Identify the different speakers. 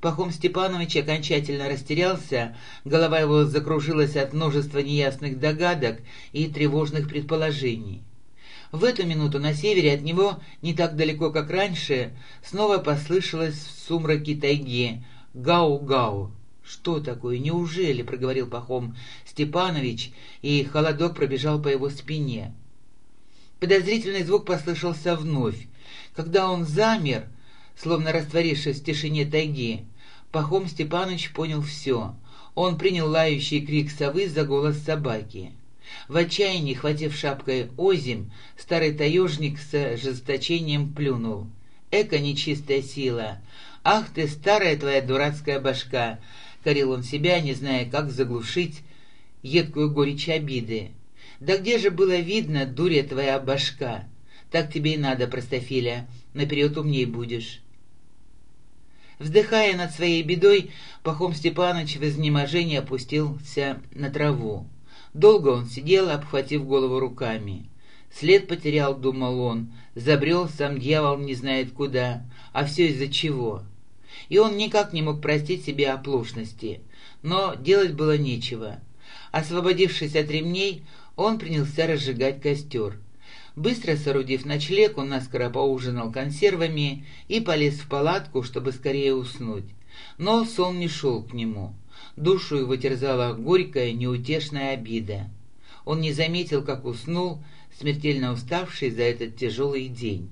Speaker 1: Пахом Степанович окончательно растерялся, голова его закружилась от множества неясных догадок и тревожных предположений. В эту минуту на севере от него, не так далеко, как раньше, снова послышалось в сумраке тайги «Гау-гау». «Что такое? Неужели?» — проговорил Пахом Степанович, и холодок пробежал по его спине. Подозрительный звук послышался вновь. Когда он замер, словно растворившись в тишине тайги, Пахом Степанович понял все. Он принял лающий крик совы за голос собаки. В отчаянии, хватив шапкой озим, старый таежник с ожесточением плюнул. «Эка нечистая сила! Ах ты, старая твоя дурацкая башка!» — корил он себя, не зная, как заглушить едкую горечь обиды. «Да где же было видно, дуря твоя башка? Так тебе и надо, простофиля, наперед умней будешь». Вздыхая над своей бедой, Пахом Степанович в изнеможении опустился на траву. Долго он сидел, обхватив голову руками. След потерял, думал он, забрел сам дьявол не знает куда, а все из-за чего. И он никак не мог простить себе оплошности, но делать было нечего. Освободившись от ремней, он принялся разжигать костер. Быстро соорудив ночлег, он наскоро поужинал консервами и полез в палатку, чтобы скорее уснуть. Но сон не шел к нему. Душу его терзала горькая, неутешная обида. Он не заметил, как уснул, смертельно уставший за этот тяжелый день.